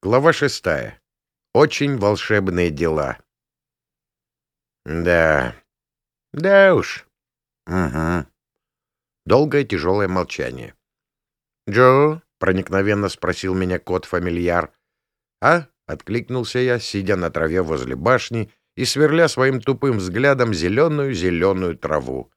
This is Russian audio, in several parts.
Глава шестая. Очень волшебные дела. Да. Да уж. Угу. Долгое тяжелое молчание. «Джо?» — проникновенно спросил меня кот-фамильяр. «А?» — откликнулся я, сидя на траве возле башни и сверля своим тупым взглядом зеленую-зеленую траву.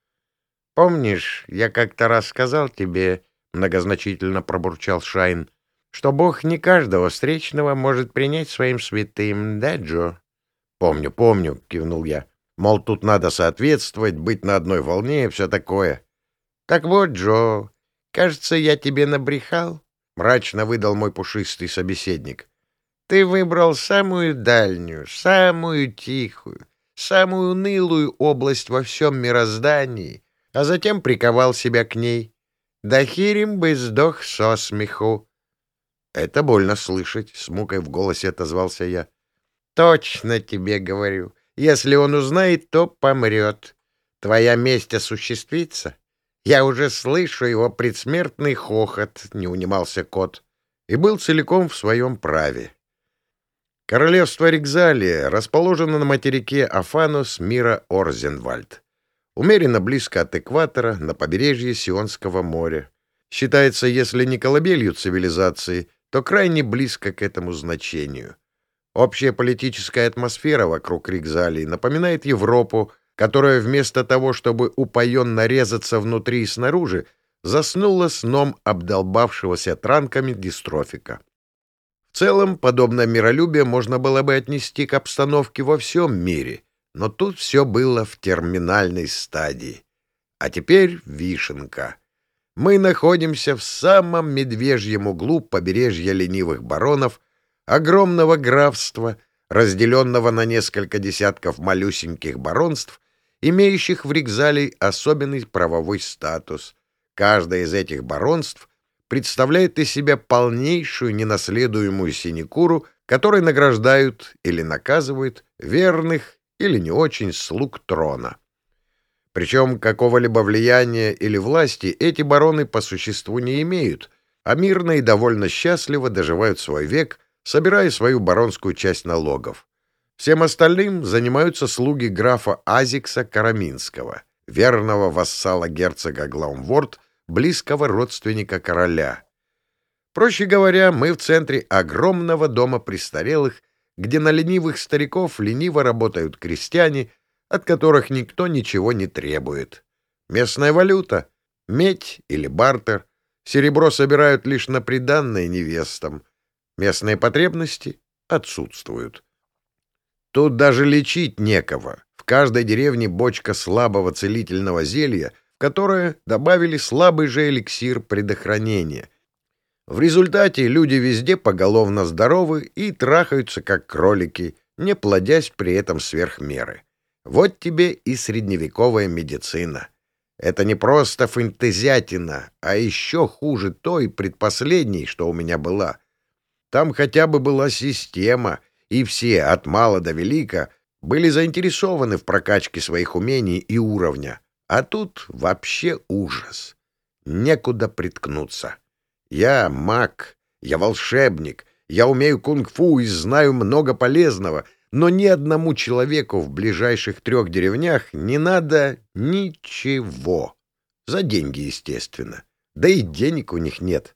«Помнишь, я как-то раз сказал тебе...» — многозначительно пробурчал Шайн — что Бог не каждого встречного может принять своим святым, да, Джо? — Помню, помню, — кивнул я. Мол, тут надо соответствовать, быть на одной волне и все такое. — Так вот, Джо, кажется, я тебе набрехал, — мрачно выдал мой пушистый собеседник. — Ты выбрал самую дальнюю, самую тихую, самую унылую область во всем мироздании, а затем приковал себя к ней. Да хирим бы сдох со смеху. «Это больно слышать», — с мукой в голосе отозвался я. «Точно тебе говорю. Если он узнает, то помрет. Твоя месть осуществится. Я уже слышу его предсмертный хохот», — не унимался кот, и был целиком в своем праве. Королевство Ригзалия расположено на материке Афанус мира Орзенвальд. Умеренно близко от экватора, на побережье Сионского моря. Считается, если не колыбелью цивилизации — то крайне близко к этому значению. Общая политическая атмосфера вокруг Ригзалии напоминает Европу, которая вместо того, чтобы упоенно резаться внутри и снаружи, заснула сном обдолбавшегося транками дистрофика. В целом, подобное миролюбие можно было бы отнести к обстановке во всем мире, но тут все было в терминальной стадии. А теперь вишенка — мы находимся в самом медвежьем углу побережья ленивых баронов, огромного графства, разделенного на несколько десятков малюсеньких баронств, имеющих в Ригзале особенный правовой статус. Каждое из этих баронств представляет из себя полнейшую ненаследуемую синекуру, которой награждают или наказывают верных или не очень слуг трона. Причем какого-либо влияния или власти эти бароны по существу не имеют, а мирно и довольно счастливо доживают свой век, собирая свою баронскую часть налогов. Всем остальным занимаются слуги графа Азикса Караминского, верного вассала герцога Глаумворд, близкого родственника короля. Проще говоря, мы в центре огромного дома престарелых, где на ленивых стариков лениво работают крестьяне — от которых никто ничего не требует. Местная валюта — медь или бартер. Серебро собирают лишь на приданное невестам. Местные потребности отсутствуют. Тут даже лечить некого. В каждой деревне бочка слабого целительного зелья, в которое добавили слабый же эликсир предохранения. В результате люди везде поголовно здоровы и трахаются как кролики, не плодясь при этом сверх меры. Вот тебе и средневековая медицина. Это не просто фэнтезиатина, а еще хуже той предпоследней, что у меня была. Там хотя бы была система, и все, от мала до велика, были заинтересованы в прокачке своих умений и уровня. А тут вообще ужас. Некуда приткнуться. Я маг, я волшебник, я умею кунг-фу и знаю много полезного — но ни одному человеку в ближайших трех деревнях не надо ничего. За деньги, естественно. Да и денег у них нет.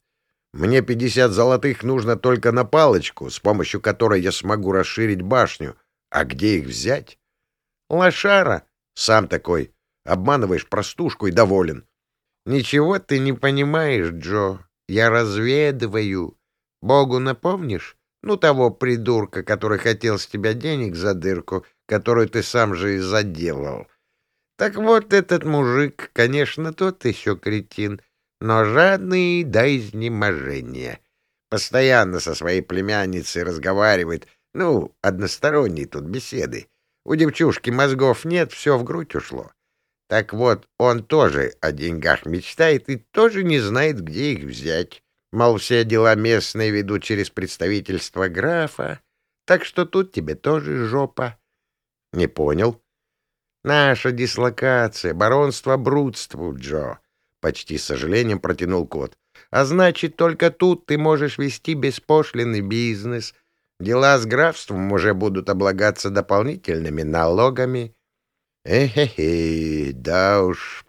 Мне пятьдесят золотых нужно только на палочку, с помощью которой я смогу расширить башню. А где их взять? Лошара. Сам такой. Обманываешь простушку и доволен. Ничего ты не понимаешь, Джо. Я разведываю. Богу напомнишь? Ну, того придурка, который хотел с тебя денег за дырку, которую ты сам же и заделал. Так вот, этот мужик, конечно, тот еще кретин, но жадный до изнеможения. Постоянно со своей племянницей разговаривает, ну, односторонние тут беседы. У девчушки мозгов нет, все в грудь ушло. Так вот, он тоже о деньгах мечтает и тоже не знает, где их взять. Мол, все дела местные ведут через представительство графа, так что тут тебе тоже жопа. — Не понял. — Наша дислокация, баронство брудству, Джо, — почти с сожалением протянул кот. А значит, только тут ты можешь вести беспошлинный бизнес. Дела с графством уже будут облагаться дополнительными налогами. Эхе-хе, да уж.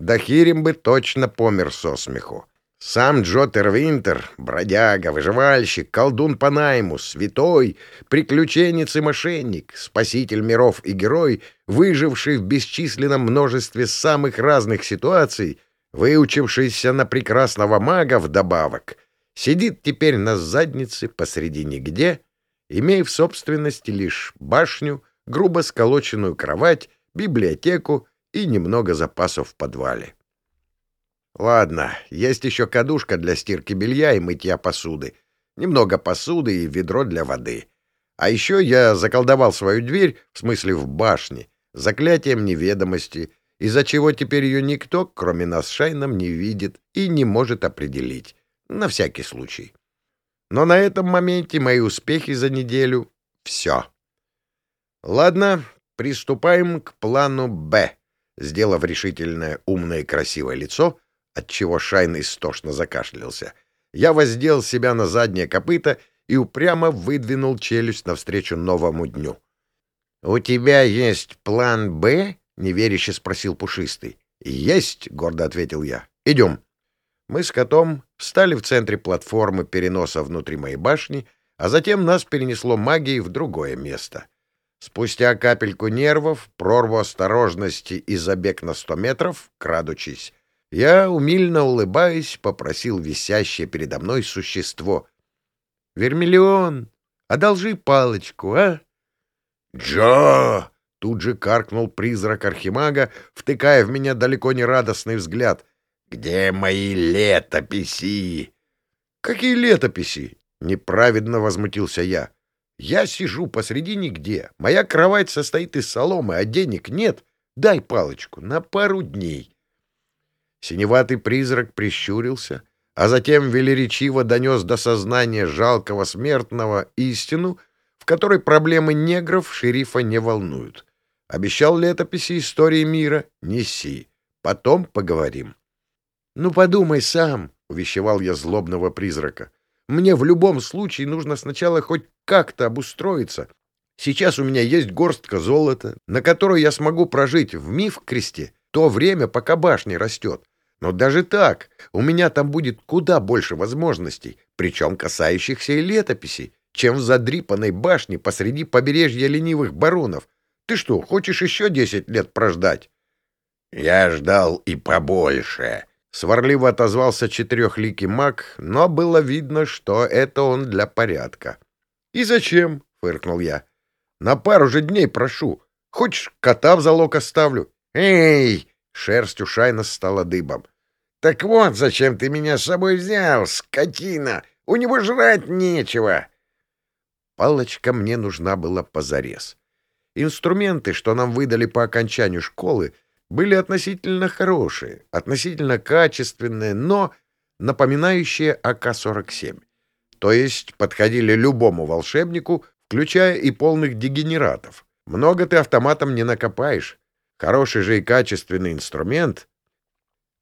Дахирим бы точно помер со смеху. Сам Джо Тервинтер, бродяга, выживальщик, колдун по найму, святой, приключенец и мошенник, спаситель миров и герой, выживший в бесчисленном множестве самых разных ситуаций, выучившийся на прекрасного мага вдобавок, сидит теперь на заднице посреди нигде, имея в собственности лишь башню, грубо сколоченную кровать, библиотеку и немного запасов в подвале. Ладно, есть еще кадушка для стирки белья и мытья посуды. Немного посуды и ведро для воды. А еще я заколдовал свою дверь, в смысле в башне, заклятием неведомости, из-за чего теперь ее никто, кроме нас Шайном, не видит и не может определить. На всякий случай. Но на этом моменте мои успехи за неделю — все. Ладно, приступаем к плану «Б». Сделав решительное, умное и красивое лицо — отчего Шайн истошно закашлялся. Я воздел себя на заднее копыто и упрямо выдвинул челюсть навстречу новому дню. — У тебя есть план «Б»? — неверяще спросил Пушистый. — Есть, — гордо ответил я. — Идем. Мы с котом встали в центре платформы переноса внутри моей башни, а затем нас перенесло магией в другое место. Спустя капельку нервов, прорву осторожности и забег на сто метров, крадучись, я, умильно улыбаясь, попросил висящее передо мной существо. — Вермиллион, одолжи палочку, а? — Джо! — тут же каркнул призрак архимага, втыкая в меня далеко не радостный взгляд. — Где мои летописи? — Какие летописи? — неправедно возмутился я. — Я сижу посреди нигде. Моя кровать состоит из соломы, а денег нет. Дай палочку на пару дней. Синеватый призрак прищурился, а затем велеречиво донес до сознания жалкого смертного истину, в которой проблемы негров шерифа не волнуют. Обещал летописи истории мира — неси. Потом поговорим. — Ну, подумай сам, — увещевал я злобного призрака. — Мне в любом случае нужно сначала хоть как-то обустроиться. Сейчас у меня есть горстка золота, на которую я смогу прожить в миф-кресте то время, пока башня растет. Но даже так у меня там будет куда больше возможностей, причем касающихся и летописей, чем в задрипанной башне посреди побережья ленивых баронов. Ты что, хочешь еще десять лет прождать? — Я ждал и побольше. Сварливо отозвался четырехликий маг, но было видно, что это он для порядка. — И зачем? — фыркнул я. — На пару же дней прошу. Хочешь, кота в залог оставлю? — Эй! — шерсть у Шайна стала дыбом. Так вот, зачем ты меня с собой взял, скотина! У него жрать нечего!» Палочка мне нужна была позарез. Инструменты, что нам выдали по окончанию школы, были относительно хорошие, относительно качественные, но напоминающие АК-47. То есть подходили любому волшебнику, включая и полных дегенератов. Много ты автоматом не накопаешь. Хороший же и качественный инструмент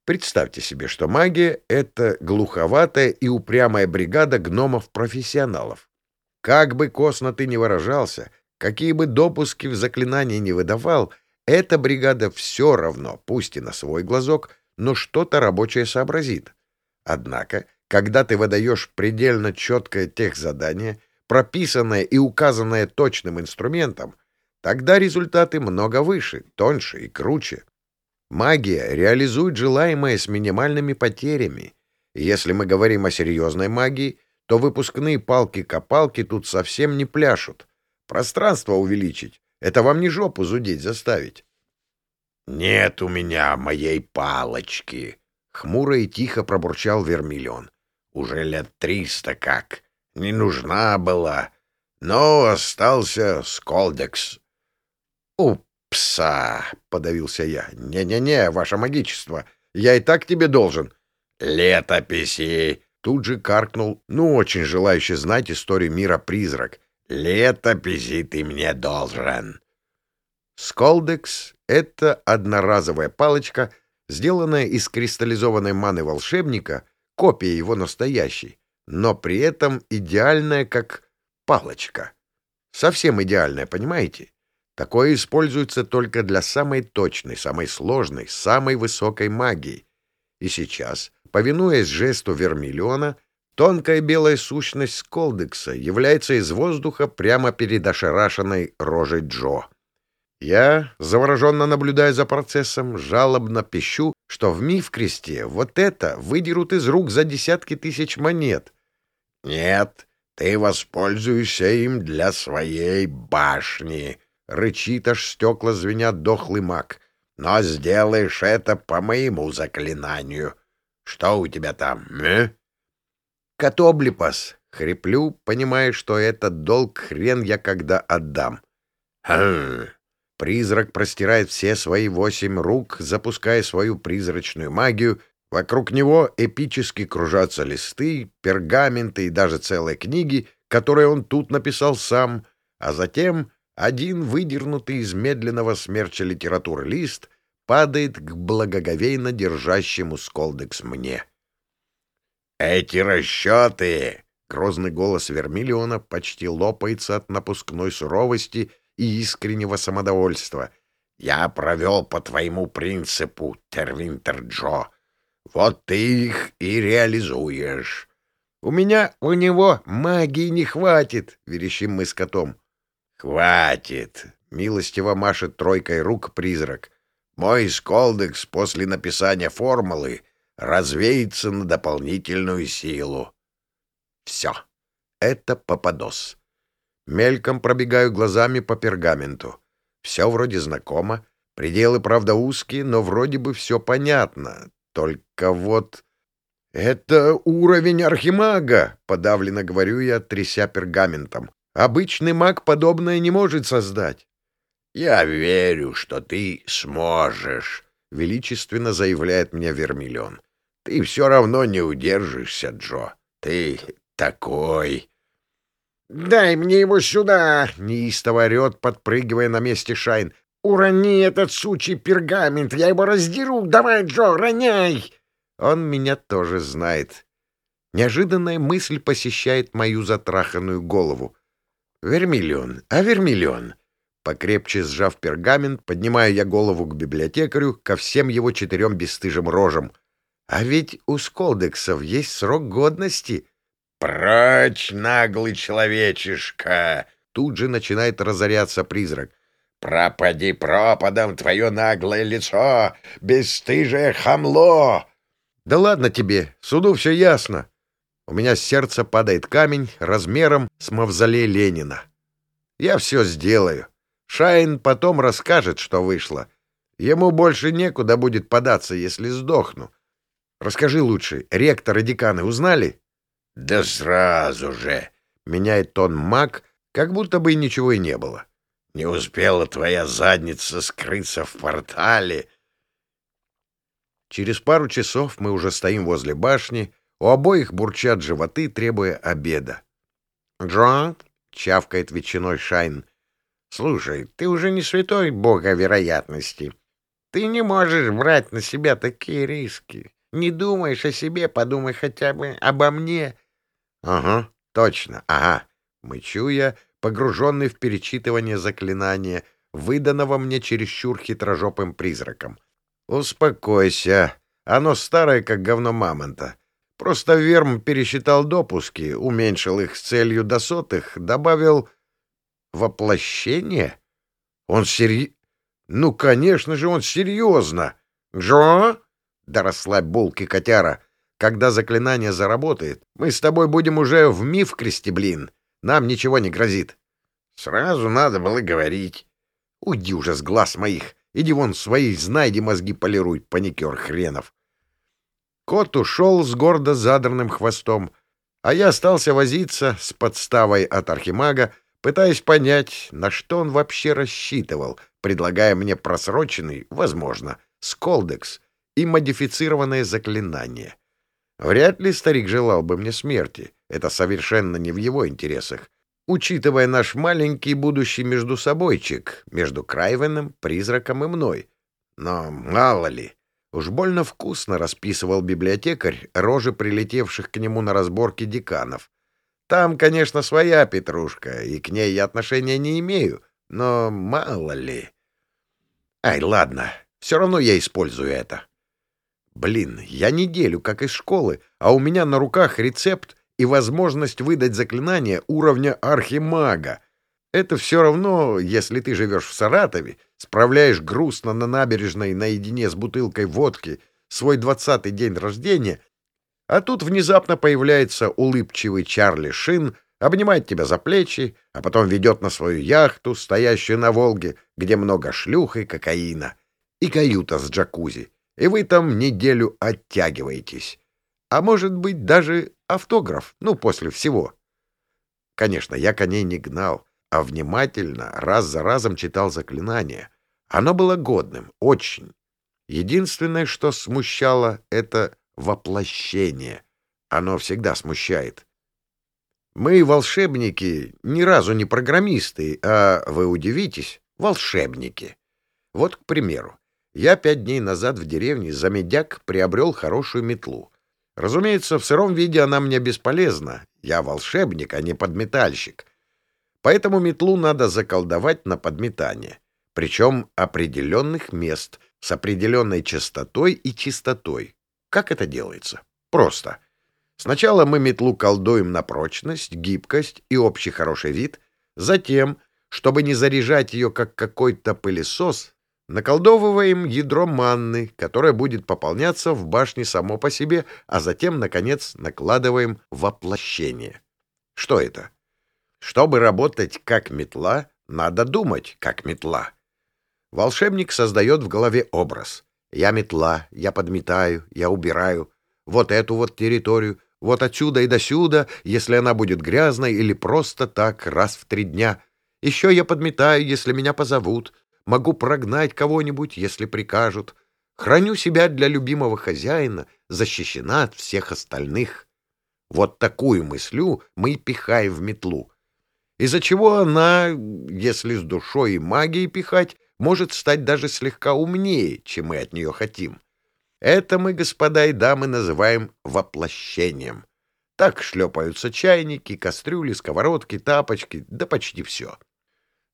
Представьте себе, что магия — это глуховатая и упрямая бригада гномов-профессионалов. Как бы косно ты ни выражался, какие бы допуски в заклинании не выдавал, эта бригада все равно, пусть и на свой глазок, но что-то рабочее сообразит. Однако, когда ты выдаешь предельно четкое техзадание, прописанное и указанное точным инструментом, тогда результаты много выше, тоньше и круче. Магия реализует желаемое с минимальными потерями. если мы говорим о серьезной магии, то выпускные палки-копалки тут совсем не пляшут. Пространство увеличить — это вам не жопу зудеть заставить. — Нет у меня моей палочки, — хмуро и тихо пробурчал Вермиллион. — Уже лет триста как. Не нужна была. Но остался Сколдекс. — Уп! «Пса!» — подавился я. «Не-не-не, ваше магичество, я и так тебе должен». «Летописи!» — тут же каркнул, ну, очень желающий знать историю мира призрак. «Летописи ты мне должен!» Сколдекс — это одноразовая палочка, сделанная из кристаллизованной маны волшебника, копия его настоящей, но при этом идеальная, как палочка. Совсем идеальная, понимаете? Такое используется только для самой точной, самой сложной, самой высокой магии. И сейчас, повинуясь жесту Вермиллиона, тонкая белая сущность Сколдекса является из воздуха прямо перед ошарашенной рожей Джо. Я, завороженно наблюдая за процессом, жалобно пищу, что в миф-кресте вот это выдерут из рук за десятки тысяч монет. «Нет, ты воспользуешься им для своей башни», — рычит, аж стекла звенят дохлый маг. «Но сделаешь это по моему заклинанию. Что у тебя там, э?» «Котоблипас», — хриплю, понимая, что этот долг хрен я когда отдам. «Хм, Призрак простирает все свои восемь рук, запуская свою призрачную магию. Вокруг него эпически кружатся листы, пергаменты и даже целые книги, которые он тут написал сам, а затем один выдернутый из медленного смерча литературы лист падает к благоговейно держащему сколдекс мне. «Эти расчеты!» — грозный голос Вермиллиона почти лопается от напускной суровости — и искреннего самодовольства. «Я провел по твоему принципу, Тервинтер Джо. Вот ты их и реализуешь». «У меня, у него магии не хватит», — верещим мы с котом. «Хватит», — милостиво машет тройкой рук призрак. «Мой сколдекс после написания формулы развеется на дополнительную силу». «Все, это попадос». Мельком пробегаю глазами по пергаменту. Все вроде знакомо, пределы, правда, узкие, но вроде бы все понятно. Только вот... «Это уровень архимага!» — подавленно говорю я, тряся пергаментом. «Обычный маг подобное не может создать». «Я верю, что ты сможешь», — величественно заявляет мне Вермиллион. «Ты все равно не удержишься, Джо. Ты такой...» «Дай мне его сюда!» — неистово орет, подпрыгивая на месте Шайн. «Урони этот сучий пергамент! Я его раздеру! Давай, Джо, роняй!» Он меня тоже знает. Неожиданная мысль посещает мою затраханную голову. «Вермиллион, а Вермиллион!» Покрепче сжав пергамент, поднимаю я голову к библиотекарю, ко всем его четырем бесстыжим рожам. «А ведь у сколдексов есть срок годности!» «Прочь, наглый человечишка!» Тут же начинает разоряться призрак. «Пропади пропадом твое наглое лицо, бесстыжее хамло!» «Да ладно тебе, суду все ясно!» У меня с сердца падает камень размером с мавзолей Ленина. Я все сделаю. Шайн потом расскажет, что вышло. Ему больше некуда будет податься, если сдохну. Расскажи лучше, ректор и деканы узнали? «Да сразу же!» — меняет тон маг, как будто бы ничего и не было. «Не успела твоя задница скрыться в портале!» Через пару часов мы уже стоим возле башни, у обоих бурчат животы, требуя обеда. «Джон?» — чавкает ветчиной Шайн. «Слушай, ты уже не святой бога вероятности. Ты не можешь брать на себя такие риски. Не думаешь о себе, подумай хотя бы обо мне. Ага, точно, ага. Мычу я, погруженный в перечитывание заклинания, выданного мне чересчур хитрожопым призраком. Успокойся. Оно старое, как говно мамонта. Просто Верм пересчитал допуски, уменьшил их с целью до сотых, добавил воплощение. Он серьез... Ну, конечно же, он серьезно. Джо? Да расслабь булки, котяра. Когда заклинание заработает, мы с тобой будем уже в миф блин. Нам ничего не грозит. Сразу надо было говорить. Уйди уже с глаз моих. Иди вон свои знайди мозги полируй, паникер хренов. Кот ушел с гордо задранным хвостом, а я остался возиться с подставой от архимага, пытаясь понять, на что он вообще рассчитывал, предлагая мне просроченный, возможно, сколдекс и модифицированное заклинание. Вряд ли старик желал бы мне смерти. Это совершенно не в его интересах. Учитывая наш маленький будущий междусобойчик между Крайвеном, призраком и мной. Но мало ли. Уж больно вкусно расписывал библиотекарь рожи прилетевших к нему на разборки деканов. Там, конечно, своя петрушка, и к ней я отношения не имею, но мало ли. Ай, ладно, все равно я использую это. Блин, я неделю как из школы, а у меня на руках рецепт и возможность выдать заклинание уровня архимага. Это все равно, если ты живешь в Саратове, справляешь грустно на набережной наедине с бутылкой водки свой двадцатый день рождения, а тут внезапно появляется улыбчивый Чарли Шин, обнимает тебя за плечи, а потом ведет на свою яхту, стоящую на Волге, где много шлюх и кокаина, и каюта с джакузи, и вы там неделю оттягиваетесь. А может быть, даже автограф, ну, после всего. Конечно, я коней не гнал, а внимательно раз за разом читал заклинание. Оно было годным, очень. Единственное, что смущало, — это воплощение. Оно всегда смущает. Мы, волшебники, ни разу не программисты, а, вы удивитесь, волшебники. Вот, к примеру, я пять дней назад в деревне за медяк приобрел хорошую метлу. Разумеется, в сыром виде она мне бесполезна. Я волшебник, а не подметальщик. Поэтому метлу надо заколдовать на подметание. Причем определенных мест, с определенной частотой и чистотой. Как это делается? Просто. Сначала мы метлу колдуем на прочность, гибкость и общий хороший вид. Затем, чтобы не заряжать ее как какой-то пылесос, наколдовываем ядро манны, которое будет пополняться в башне само по себе, а затем, наконец, накладываем воплощение. Что это? Чтобы работать как метла, надо думать как метла. Волшебник создает в голове образ. Я метла, я подметаю, я убираю. Вот эту вот территорию, вот отсюда и досюда, если она будет грязной или просто так раз в три дня. Еще я подметаю, если меня позовут. Могу прогнать кого-нибудь, если прикажут. Храню себя для любимого хозяина, защищена от всех остальных. Вот такую мыслю мы и пихаем в метлу. Из-за чего она, если с душой и магией пихать, может стать даже слегка умнее, чем мы от нее хотим. Это мы, господа и дамы, называем воплощением. Так шлепаются чайники, кастрюли, сковородки, тапочки, да почти все.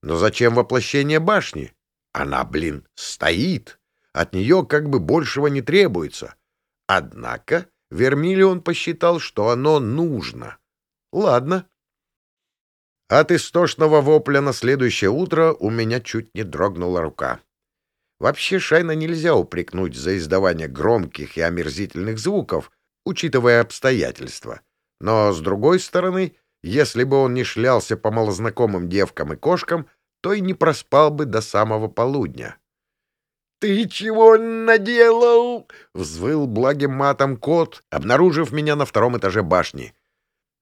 Но зачем воплощение башни? Она, блин, стоит. От нее как бы большего не требуется. Однако Вермиллион посчитал, что оно нужно. Ладно. От истошного вопля на следующее утро у меня чуть не дрогнула рука. Вообще Шайна нельзя упрекнуть за издавание громких и омерзительных звуков, учитывая обстоятельства. Но, с другой стороны, если бы он не шлялся по малознакомым девкам и кошкам, то и не проспал бы до самого полудня. — Ты чего наделал? — взвыл благим матом кот, обнаружив меня на втором этаже башни.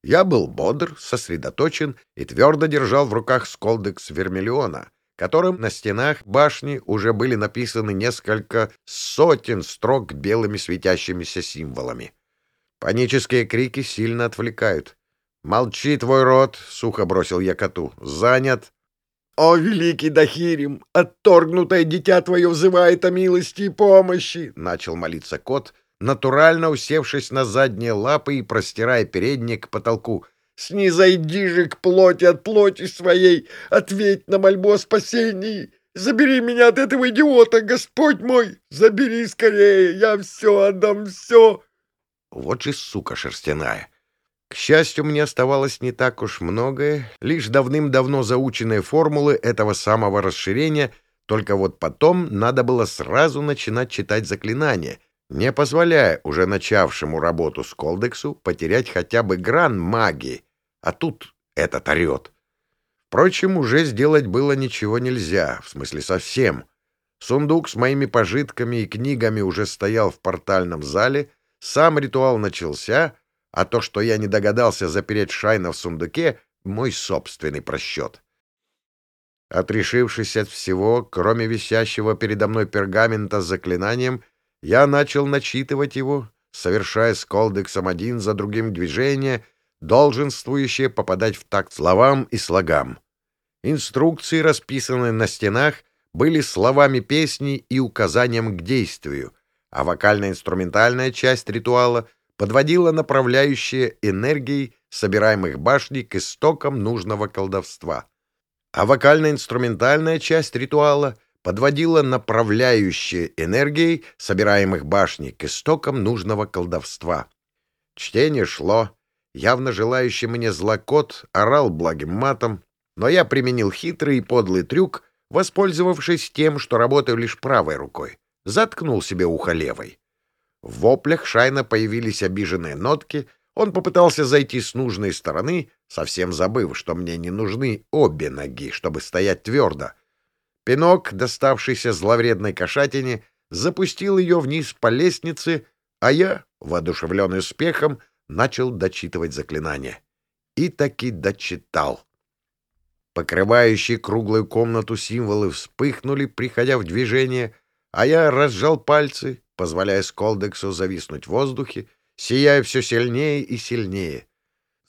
Я был бодр, сосредоточен и твердо держал в руках сколдекс вермиллиона — которым на стенах башни уже были написаны несколько сотен строк белыми светящимися символами. Панические крики сильно отвлекают. «Молчи, твой рот!» — сухо бросил я коту. «Занят!» «О, великий Дахирим! Отторгнутое дитя твое взывает о милости и помощи!» — начал молиться кот, натурально усевшись на задние лапы и простирая передник к потолку — Снизойди же к плоти от плоти своей, ответь на мольбу о спасении. Забери меня от этого идиота, Господь мой! Забери скорее, я все отдам, все!» Вот же сука шерстяная! К счастью, мне оставалось не так уж многое, лишь давным-давно заученные формулы этого самого расширения, только вот потом надо было сразу начинать читать заклинания, не позволяя уже начавшему работу с Колдексу потерять хотя бы гран магии, а тут этот орет. Впрочем, уже сделать было ничего нельзя, в смысле совсем. Сундук с моими пожитками и книгами уже стоял в портальном зале, сам ритуал начался, а то, что я не догадался запереть Шайна в сундуке, — мой собственный просчет. Отрешившись от всего, кроме висящего передо мной пергамента с заклинанием, я начал начитывать его, совершая с колдексом один за другим движения — долженствующие попадать в такт словам и слогам. Инструкции, расписанные на стенах, были словами песни и указанием к действию, а вокально-инструментальная часть ритуала подводила направляющие энергии собираемых башней к истокам нужного колдовства. А вокально-инструментальная часть ритуала подводила направляющие энергии собираемых башней к истокам нужного колдовства. Чтение шло. Явно желающий мне злокот орал благим матом, но я применил хитрый и подлый трюк, воспользовавшись тем, что работаю лишь правой рукой. Заткнул себе ухо левой. В воплях Шайна появились обиженные нотки, он попытался зайти с нужной стороны, совсем забыв, что мне не нужны обе ноги, чтобы стоять твердо. Пинок, доставшийся зловредной кошатине, запустил ее вниз по лестнице, а я, воодушевленный успехом, начал дочитывать заклинание. И таки дочитал. Покрывающие круглую комнату символы вспыхнули, приходя в движение, а я разжал пальцы, позволяя Сколдексу зависнуть в воздухе, сияя все сильнее и сильнее.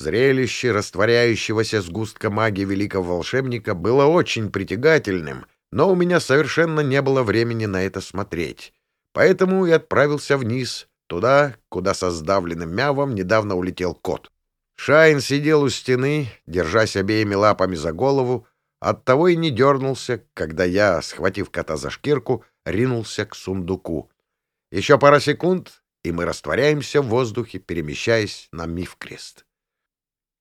Зрелище растворяющегося сгустка магии великого волшебника было очень притягательным, но у меня совершенно не было времени на это смотреть. Поэтому и отправился вниз, туда, куда со сдавленным мявом недавно улетел кот. Шайн сидел у стены, держась обеими лапами за голову, оттого и не дернулся, когда я, схватив кота за шкирку, ринулся к сундуку. Еще пара секунд, и мы растворяемся в воздухе, перемещаясь на Мифкрест.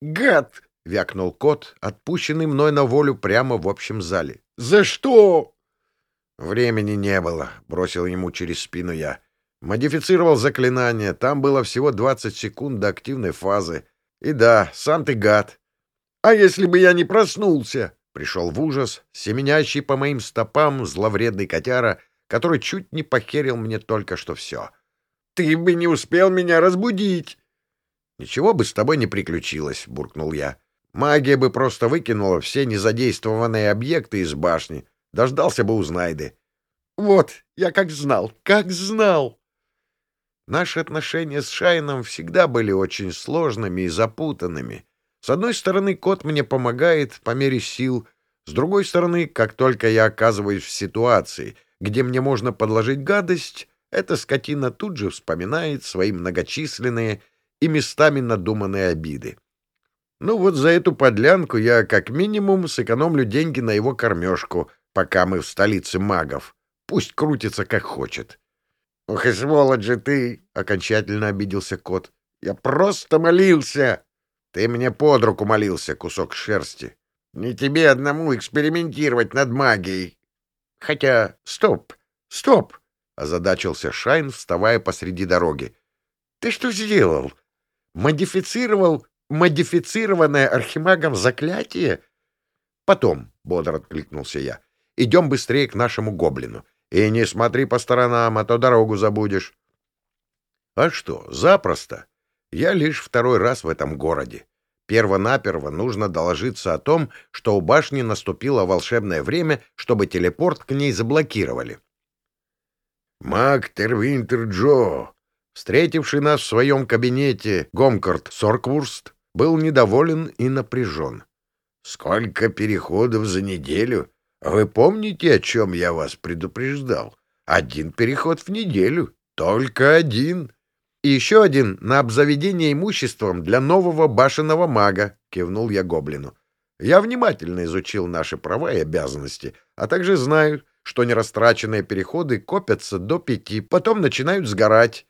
«Гад!» — вякнул кот, отпущенный мной на волю прямо в общем зале. «За что?» «Времени не было», — бросил ему через спину я. Модифицировал заклинание, там было всего 20 секунд до активной фазы. И да, сам ты гад. А если бы я не проснулся? Пришел в ужас, семенящий по моим стопам зловредный котяра, который чуть не похерил мне только что все. Ты бы не успел меня разбудить. Ничего бы с тобой не приключилось, буркнул я. Магия бы просто выкинула все незадействованные объекты из башни. Дождался бы Узнайды. Вот, я как знал, как знал. Наши отношения с Шайном всегда были очень сложными и запутанными. С одной стороны, кот мне помогает по мере сил, с другой стороны, как только я оказываюсь в ситуации, где мне можно подложить гадость, эта скотина тут же вспоминает свои многочисленные и местами надуманные обиды. Ну вот за эту подлянку я как минимум сэкономлю деньги на его кормежку, пока мы в столице магов. Пусть крутится как хочет. — Ох и сволочь же ты! — окончательно обиделся кот. — Я просто молился! — Ты мне под руку молился, кусок шерсти. Не тебе одному экспериментировать над магией. Хотя... Стоп! Стоп! — озадачился Шайн, вставая посреди дороги. — Ты что сделал? Модифицировал модифицированное архимагом заклятие? — Потом, — бодро откликнулся я. — Идем быстрее к нашему гоблину. — и не смотри по сторонам, а то дорогу забудешь. А что, запросто. Я лишь второй раз в этом городе. Перво-наперво нужно доложиться о том, что у башни наступило волшебное время, чтобы телепорт к ней заблокировали. Маг Тервинтер Джо, встретивший нас в своем кабинете Гомкарт Сорквурст, был недоволен и напряжен. «Сколько переходов за неделю! Вы помните, о чем я вас предупреждал? Один переход в неделю. Только один. И еще один на обзаведение имуществом для нового башенного мага, кивнул я гоблину. Я внимательно изучил наши права и обязанности, а также знаю, что нерастраченные переходы копятся до пяти, потом начинают сгорать.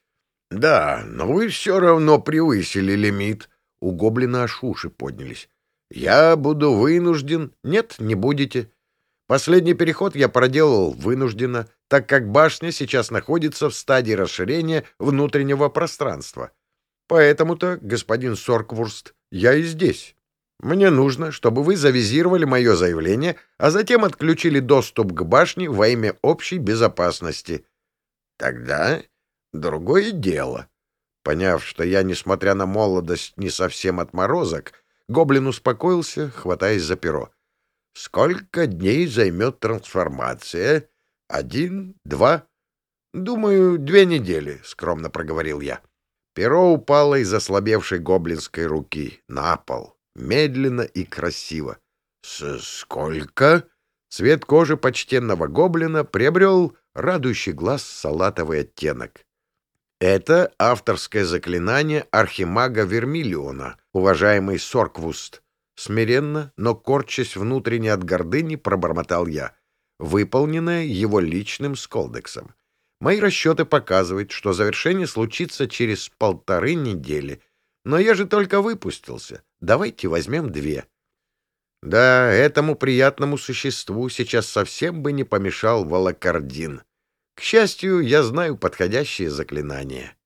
— Да, но вы все равно превысили лимит. У гоблина аж уши поднялись. — Я буду вынужден. Нет, не будете. Последний переход я проделал вынужденно, так как башня сейчас находится в стадии расширения внутреннего пространства. Поэтому-то, господин Сорквурст, я и здесь. Мне нужно, чтобы вы завизировали мое заявление, а затем отключили доступ к башне во имя общей безопасности. Тогда другое дело. Поняв, что я, несмотря на молодость, не совсем отморозок, гоблин успокоился, хватаясь за перо. Сколько дней займет трансформация? Один? Два? Думаю, две недели, — скромно проговорил я. Перо упало из ослабевшей гоблинской руки на пол, медленно и красиво. — С Сколько? Цвет кожи почтенного гоблина приобрел радующий глаз салатовый оттенок. Это авторское заклинание архимага Вермиллиона, уважаемый Сорквуст. Смиренно, но корчась внутренне от гордыни, пробормотал я, выполненное его личным сколдексом. Мои расчеты показывают, что завершение случится через полторы недели. Но я же только выпустился. Давайте возьмем две. Да, этому приятному существу сейчас совсем бы не помешал волокордин. К счастью, я знаю подходящее заклинание.